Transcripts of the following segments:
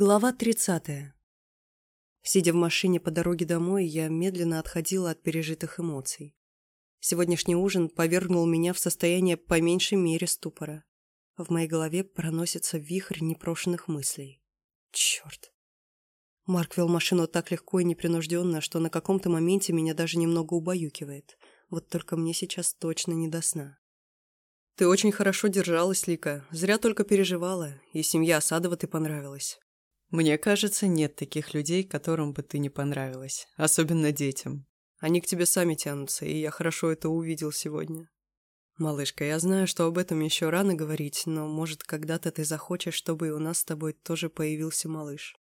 Глава 30. Сидя в машине по дороге домой, я медленно отходила от пережитых эмоций. Сегодняшний ужин повергнул меня в состояние по меньшей мере ступора. В моей голове проносится вихрь непрошенных мыслей. Черт. Марк вел машину так легко и непринужденно, что на каком-то моменте меня даже немного убаюкивает. Вот только мне сейчас точно не до сна. «Ты очень хорошо держалась, Лика. Зря только переживала. И семья Осадова ты понравилась». «Мне кажется, нет таких людей, которым бы ты не понравилась. Особенно детям. Они к тебе сами тянутся, и я хорошо это увидел сегодня». «Малышка, я знаю, что об этом еще рано говорить, но, может, когда-то ты захочешь, чтобы и у нас с тобой тоже появился малыш.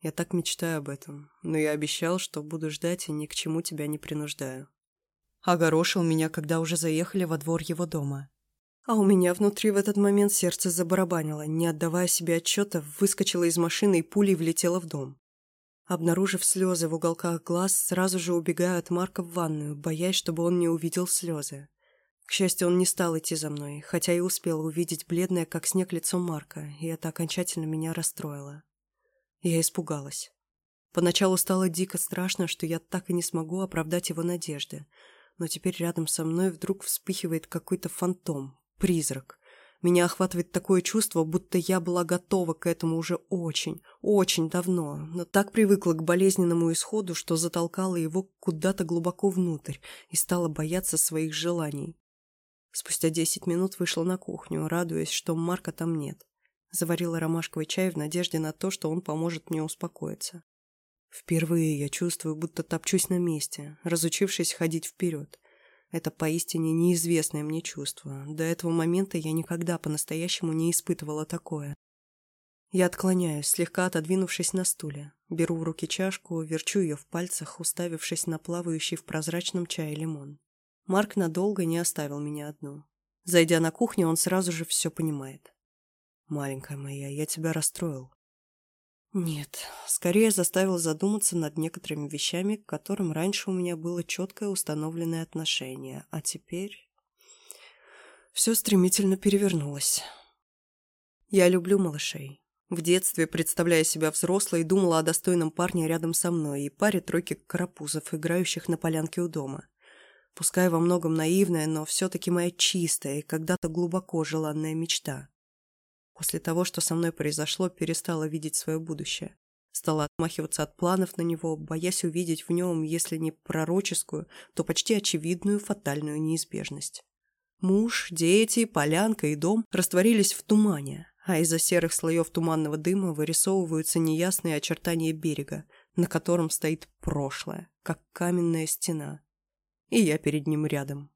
Я так мечтаю об этом, но я обещал, что буду ждать и ни к чему тебя не принуждаю». Огорошил меня, когда уже заехали во двор его дома. А у меня внутри в этот момент сердце забарабанило, не отдавая себе отчета, выскочила из машины и пулей влетела в дом. Обнаружив слезы в уголках глаз, сразу же убегаю от Марка в ванную, боясь, чтобы он не увидел слезы. К счастью, он не стал идти за мной, хотя и успел увидеть бледное, как снег, лицо Марка, и это окончательно меня расстроило. Я испугалась. Поначалу стало дико страшно, что я так и не смогу оправдать его надежды, но теперь рядом со мной вдруг вспыхивает какой-то фантом, призрак. Меня охватывает такое чувство, будто я была готова к этому уже очень, очень давно, но так привыкла к болезненному исходу, что затолкала его куда-то глубоко внутрь и стала бояться своих желаний. Спустя десять минут вышла на кухню, радуясь, что Марка там нет. Заварила ромашковый чай в надежде на то, что он поможет мне успокоиться. Впервые я чувствую, будто топчусь на месте, разучившись ходить вперед. Это поистине неизвестное мне чувство. До этого момента я никогда по-настоящему не испытывала такое. Я отклоняюсь, слегка отодвинувшись на стуле. Беру в руки чашку, верчу ее в пальцах, уставившись на плавающий в прозрачном чае лимон. Марк надолго не оставил меня одну. Зайдя на кухню, он сразу же все понимает. «Маленькая моя, я тебя расстроил. Нет, скорее заставил задуматься над некоторыми вещами, к которым раньше у меня было четкое установленное отношение, а теперь... Все стремительно перевернулось. Я люблю малышей. В детстве, представляя себя взрослой, думала о достойном парне рядом со мной и паре тройки карапузов, играющих на полянке у дома. Пускай во многом наивная, но все-таки моя чистая и когда-то глубоко желанная мечта. После того, что со мной произошло, перестала видеть свое будущее. Стала отмахиваться от планов на него, боясь увидеть в нем, если не пророческую, то почти очевидную фатальную неизбежность. Муж, дети, полянка и дом растворились в тумане, а из-за серых слоев туманного дыма вырисовываются неясные очертания берега, на котором стоит прошлое, как каменная стена. И я перед ним рядом.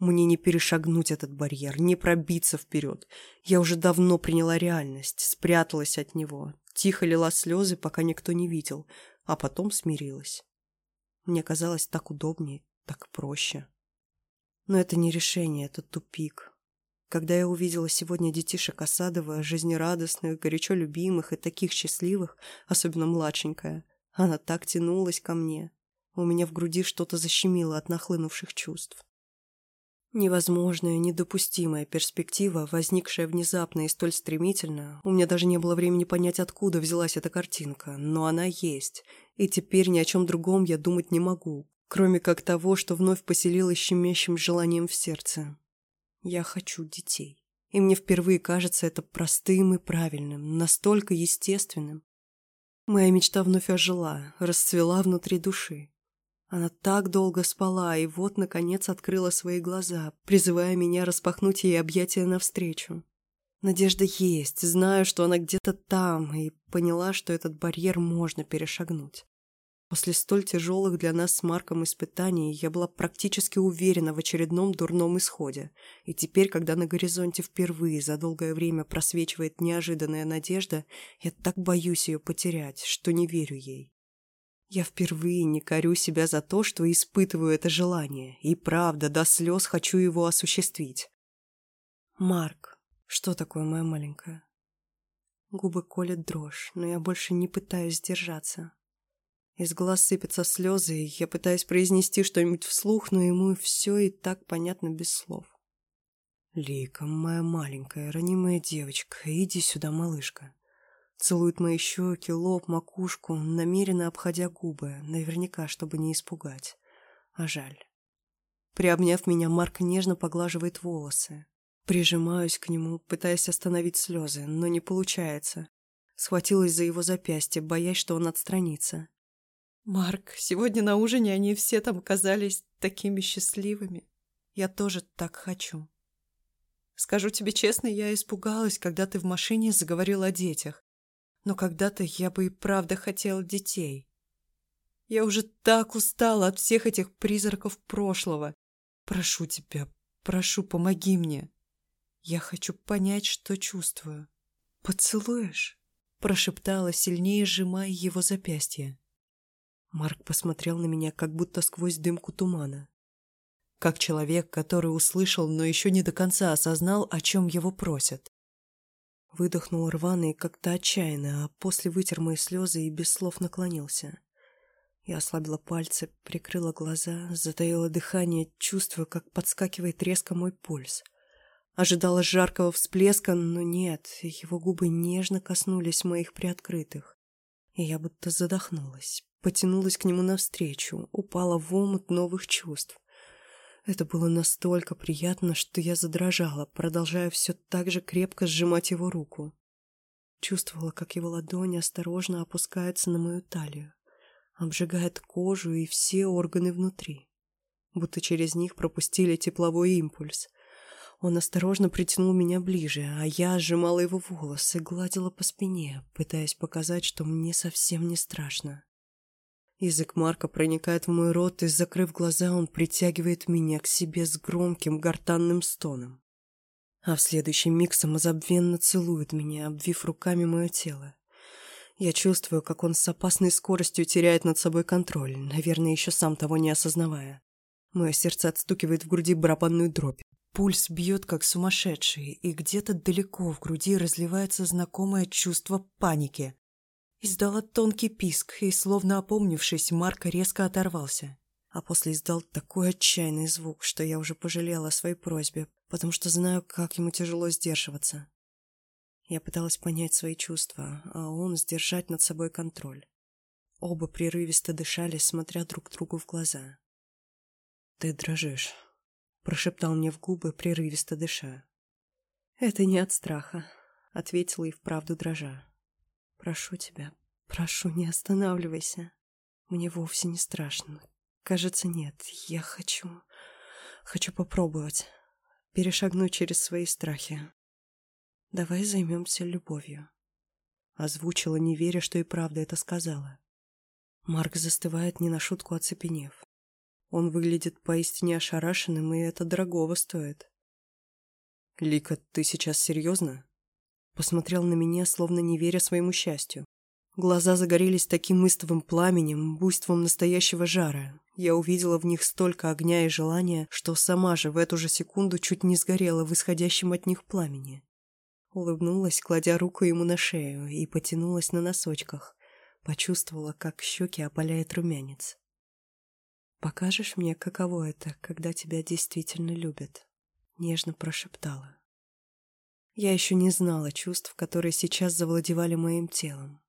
Мне не перешагнуть этот барьер, не пробиться вперед. Я уже давно приняла реальность, спряталась от него, тихо лила слезы, пока никто не видел, а потом смирилась. Мне казалось так удобнее, так проще. Но это не решение, это тупик. Когда я увидела сегодня детишек Осадова, жизнерадостных, горячо любимых и таких счастливых, особенно младшенькая, она так тянулась ко мне. У меня в груди что-то защемило от нахлынувших чувств. Невозможная, недопустимая перспектива, возникшая внезапно и столь стремительно, у меня даже не было времени понять, откуда взялась эта картинка, но она есть, и теперь ни о чем другом я думать не могу, кроме как того, что вновь поселилось щемящим желанием в сердце. Я хочу детей. И мне впервые кажется это простым и правильным, настолько естественным. Моя мечта вновь ожила, расцвела внутри души. Она так долго спала, и вот, наконец, открыла свои глаза, призывая меня распахнуть ей объятия навстречу. Надежда есть, знаю, что она где-то там, и поняла, что этот барьер можно перешагнуть. После столь тяжелых для нас с Марком испытаний я была практически уверена в очередном дурном исходе, и теперь, когда на горизонте впервые за долгое время просвечивает неожиданная надежда, я так боюсь ее потерять, что не верю ей. Я впервые не корю себя за то, что испытываю это желание, и правда, до слез хочу его осуществить. Марк, что такое моя маленькая? Губы колят дрожь, но я больше не пытаюсь сдержаться. Из глаз сыпятся слезы, и я пытаюсь произнести что-нибудь вслух, но ему все и так понятно без слов. «Лика, моя маленькая, ранимая девочка, иди сюда, малышка. Целует мои щеки, лоб, макушку, намеренно обходя губы, наверняка, чтобы не испугать. А жаль. Приобняв меня, Марк нежно поглаживает волосы. Прижимаюсь к нему, пытаясь остановить слезы, но не получается. Схватилась за его запястье, боясь, что он отстранится. «Марк, сегодня на ужине они все там оказались такими счастливыми. Я тоже так хочу. Скажу тебе честно, я испугалась, когда ты в машине заговорил о детях. Но когда-то я бы и правда хотела детей. Я уже так устала от всех этих призраков прошлого. Прошу тебя, прошу, помоги мне. Я хочу понять, что чувствую. Поцелуешь? Прошептала, сильнее сжимая его запястье. Марк посмотрел на меня, как будто сквозь дымку тумана. Как человек, который услышал, но еще не до конца осознал, о чем его просят. Выдохнул рвано и как-то отчаянно, а после вытер мои слезы и без слов наклонился. Я ослабила пальцы, прикрыла глаза, затаила дыхание, чувствуя, как подскакивает резко мой пульс. Ожидала жаркого всплеска, но нет, его губы нежно коснулись моих приоткрытых. И я будто задохнулась, потянулась к нему навстречу, упала в омут новых чувств. Это было настолько приятно, что я задрожала, продолжая все так же крепко сжимать его руку. Чувствовала, как его ладонь осторожно опускается на мою талию, обжигает кожу и все органы внутри. Будто через них пропустили тепловой импульс. Он осторожно притянул меня ближе, а я сжимала его волосы, гладила по спине, пытаясь показать, что мне совсем не страшно. Язык Марка проникает в мой рот, и, закрыв глаза, он притягивает меня к себе с громким гортанным стоном. А в следующий миг самозабвенно целует меня, обвив руками мое тело. Я чувствую, как он с опасной скоростью теряет над собой контроль, наверное, еще сам того не осознавая. Мое сердце отстукивает в груди барабанную дробь. Пульс бьет, как сумасшедший, и где-то далеко в груди разливается знакомое чувство паники. Издала тонкий писк, и, словно опомнившись, Марко резко оторвался. А после издал такой отчаянный звук, что я уже пожалела о своей просьбе, потому что знаю, как ему тяжело сдерживаться. Я пыталась понять свои чувства, а он сдержать над собой контроль. Оба прерывисто дышали, смотря друг другу в глаза. «Ты дрожишь», — прошептал мне в губы, прерывисто дыша. «Это не от страха», — ответила и вправду дрожа. Прошу тебя, прошу, не останавливайся. Мне вовсе не страшно. Кажется, нет. Я хочу... Хочу попробовать. Перешагнуть через свои страхи. Давай займемся любовью. Озвучила, не веря, что и правда это сказала. Марк застывает, не на шутку оцепенев. Он выглядит поистине ошарашенным, и это дорогого стоит. «Лика, ты сейчас серьезно?» Посмотрел на меня, словно не веря своему счастью. Глаза загорелись таким истовым пламенем, буйством настоящего жара. Я увидела в них столько огня и желания, что сама же в эту же секунду чуть не сгорела в исходящем от них пламени. Улыбнулась, кладя руку ему на шею, и потянулась на носочках. Почувствовала, как щеки опаляет румянец. «Покажешь мне, каково это, когда тебя действительно любят?» Нежно прошептала. Я еще не знала чувств, которые сейчас завладевали моим телом.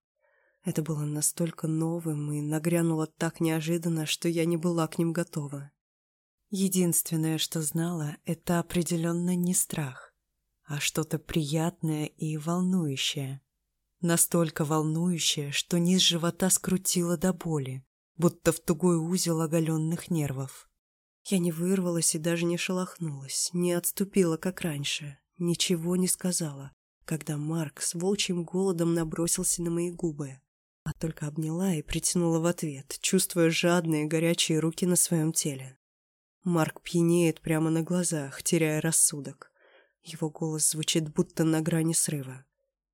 Это было настолько новым и нагрянуло так неожиданно, что я не была к ним готова. Единственное, что знала, это определенно не страх, а что-то приятное и волнующее. Настолько волнующее, что низ живота скрутило до боли, будто в тугой узел оголенных нервов. Я не вырвалась и даже не шелохнулась, не отступила, как раньше, ничего не сказала, когда Марк с волчьим голодом набросился на мои губы, а только обняла и притянула в ответ, чувствуя жадные горячие руки на своем теле. Марк пьянеет прямо на глазах, теряя рассудок. Его голос звучит будто на грани срыва.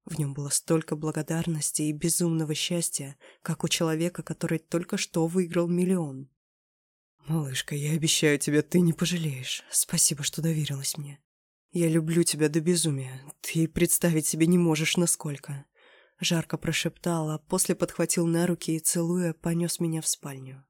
В нем было столько благодарности и безумного счастья, как у человека, который только что выиграл миллион. «Малышка, я обещаю тебе, ты не пожалеешь. Спасибо, что доверилась мне. «Я люблю тебя до безумия. Ты представить себе не можешь, насколько». Жарко прошептал, а после подхватил на руки и, целуя, понес меня в спальню.